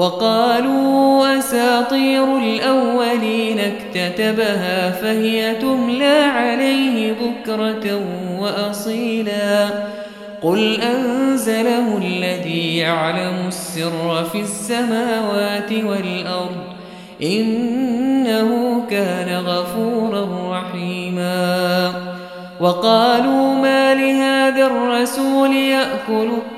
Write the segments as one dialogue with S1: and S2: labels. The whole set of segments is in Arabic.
S1: وقالوا أساطير الأولين اكتتبها فهي تملى عليه بكرة وأصيلا. قل أنزله الذي يعلم السر في السماوات والأرض إنه كان غفورا رحيما. وقالوا ما لهذا الرسول يأكل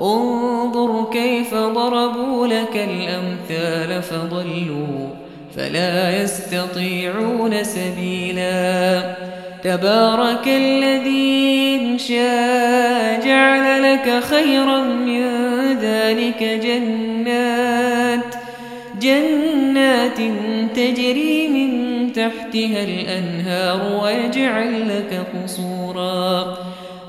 S1: انظر كيف ضربوا لك الأمثال فضلوا فلا يستطيعون سبيلا. تبارك الذي إن شاء جعل لك خيرا من ذلك جنات جنات تجري من تحتها الأنهار ويجعل لك قصورا.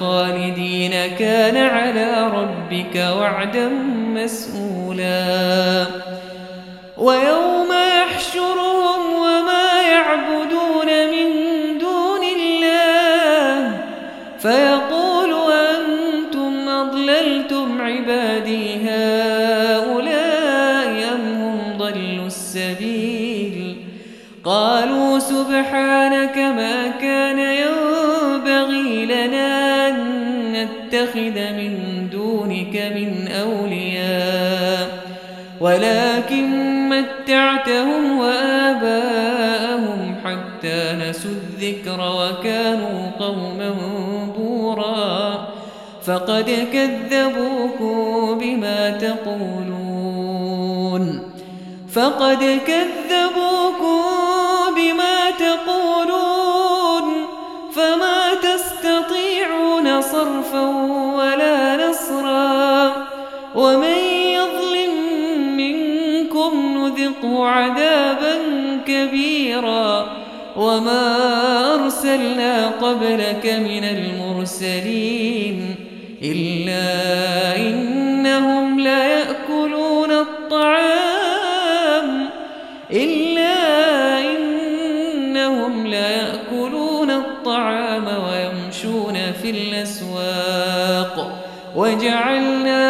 S1: خالدين كان على ربك وعدا مسئولا ويوم متعتهم وآباءهم حتى نسوا الذكر وكانوا قوما بورا فقد كذبوكم بما تقولون فقد كذبوا عذابا كبيرا. وما أرسلنا قبلك من المرسلين إلا إنهم لا يأكلون الطعام. إلا إنهم لا يأكلون الطعام ويمشون في الأسواق. وجعلنا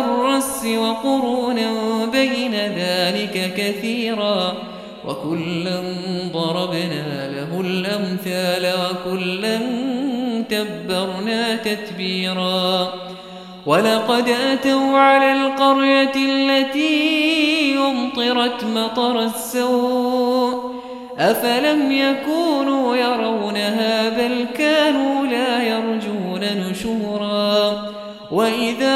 S1: الرس وقرونا بين ذلك كثيرا وكلا ضربنا له الأمثال وكلا تبرنا تتبيرا ولقد أتوا على القرية التي يمطرت مطر السوء أفلم يكونوا يرونها بل كانوا لا يرجون نشورا وإذا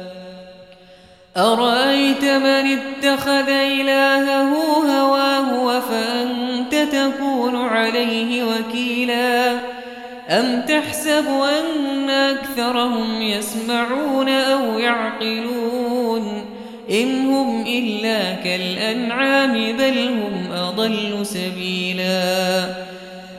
S1: أرأيت من اتخذ إلهه هواه وفأنت تكون عليه وكيلا؟ أم تحسب أن أكثرهم يسمعون أو يعقلون؟ إن هم إلا كالأنعام بل هم أضل سبيلاً.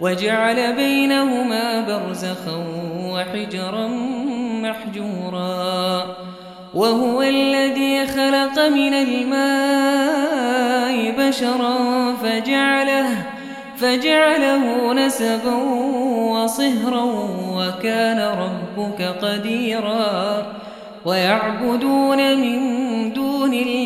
S1: وجعل بينهما برزخا وحجرا محجورا. وهو الذي خلق من الماء بشرا فجعله فجعله نسبا وصهرا وكان ربك قديرا. ويعبدون من دون الله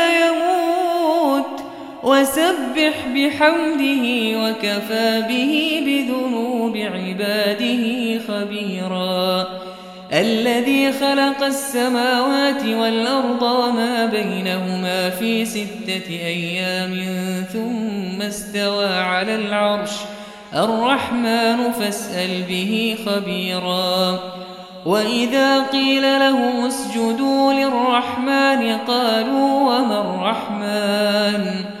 S1: وسبح بحمده وكفى به بذنوب عباده خبيرا. الذي خلق السماوات والأرض وما بينهما في ستة أيام ثم استوى على العرش. الرحمن فاسأل به خبيرا. وإذا قيل له اسجدوا للرحمن قالوا وما الرحمن؟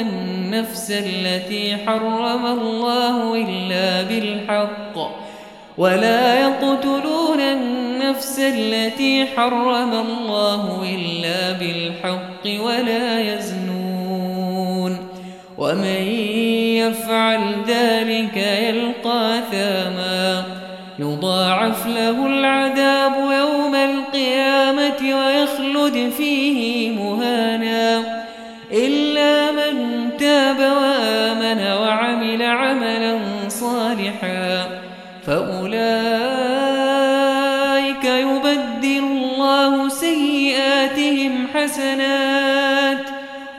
S1: النفس التي حرم الله إلا بالحق. ولا يقتلون النفس التي حرم الله إلا بالحق ولا يزنون. ومن يفعل ذلك يلقى ثاما يضاعف له العذاب يوم القيامة ويخلد فيه